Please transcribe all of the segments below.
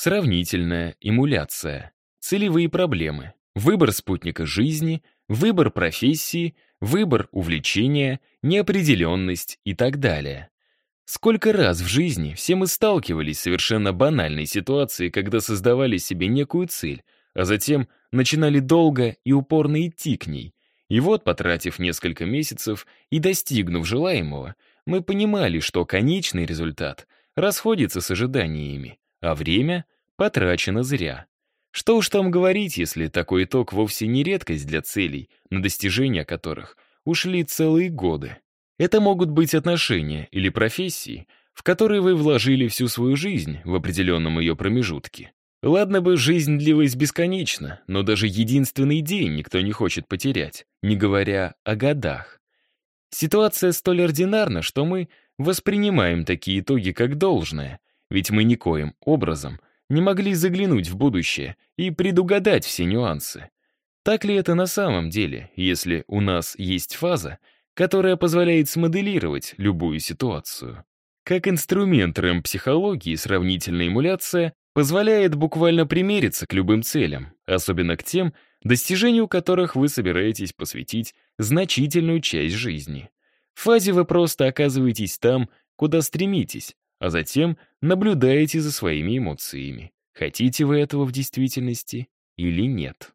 сравнительная эмуляция, целевые проблемы, выбор спутника жизни, выбор профессии, выбор увлечения, неопределенность и так далее. Сколько раз в жизни все мы сталкивались с совершенно банальной ситуацией, когда создавали себе некую цель, а затем начинали долго и упорно идти к ней. И вот, потратив несколько месяцев и достигнув желаемого, мы понимали, что конечный результат расходится с ожиданиями, а время потрачено зря. Что уж там говорить, если такой итог вовсе не редкость для целей, на достижение которых ушли целые годы. Это могут быть отношения или профессии, в которые вы вложили всю свою жизнь в определенном ее промежутке. Ладно бы жизнь длилась бесконечно, но даже единственный день никто не хочет потерять, не говоря о годах. Ситуация столь ординарна, что мы воспринимаем такие итоги как должное, ведь мы никоим образом не могли заглянуть в будущее и предугадать все нюансы. Так ли это на самом деле, если у нас есть фаза, которая позволяет смоделировать любую ситуацию. Как инструмент рэм-психологии сравнительная эмуляция позволяет буквально примериться к любым целям, особенно к тем, достижению которых вы собираетесь посвятить значительную часть жизни. В фазе вы просто оказываетесь там, куда стремитесь, а затем наблюдаете за своими эмоциями. Хотите вы этого в действительности или нет.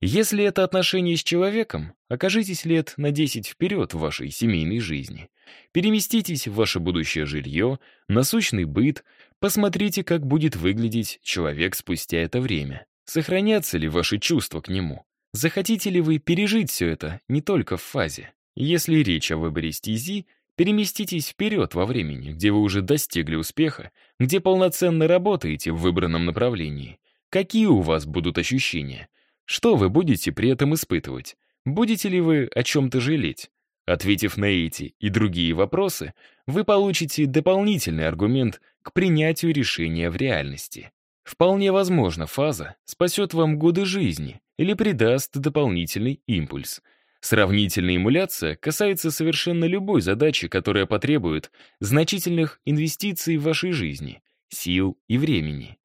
Если это отношение с человеком, окажитесь лет на 10 вперед в вашей семейной жизни. Переместитесь в ваше будущее жилье, насущный быт, посмотрите, как будет выглядеть человек спустя это время. Сохранятся ли ваши чувства к нему? Захотите ли вы пережить все это не только в фазе? Если речь о выборе стези, переместитесь вперед во времени, где вы уже достигли успеха, где полноценно работаете в выбранном направлении. Какие у вас будут ощущения? Что вы будете при этом испытывать? Будете ли вы о чем-то жалеть? Ответив на эти и другие вопросы, вы получите дополнительный аргумент к принятию решения в реальности. Вполне возможно, фаза спасет вам годы жизни или придаст дополнительный импульс. Сравнительная эмуляция касается совершенно любой задачи, которая потребует значительных инвестиций в вашей жизни, сил и времени.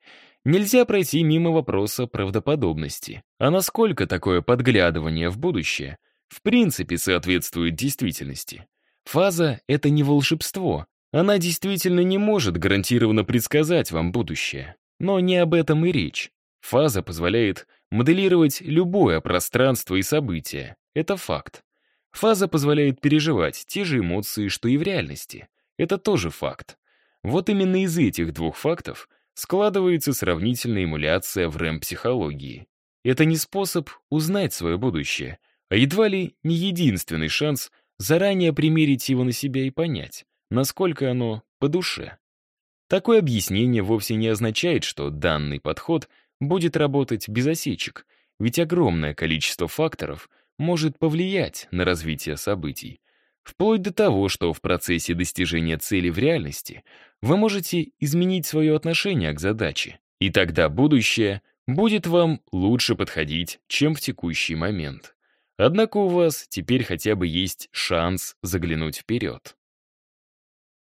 Нельзя пройти мимо вопроса правдоподобности. А насколько такое подглядывание в будущее в принципе соответствует действительности? Фаза — это не волшебство. Она действительно не может гарантированно предсказать вам будущее. Но не об этом и речь. Фаза позволяет моделировать любое пространство и событие. Это факт. Фаза позволяет переживать те же эмоции, что и в реальности. Это тоже факт. Вот именно из этих двух фактов складывается сравнительная эмуляция в рэм-психологии. Это не способ узнать свое будущее, а едва ли не единственный шанс заранее примерить его на себя и понять, насколько оно по душе. Такое объяснение вовсе не означает, что данный подход будет работать без осечек, ведь огромное количество факторов может повлиять на развитие событий, Вплоть до того, что в процессе достижения цели в реальности вы можете изменить свое отношение к задаче, и тогда будущее будет вам лучше подходить, чем в текущий момент. Однако у вас теперь хотя бы есть шанс заглянуть вперед.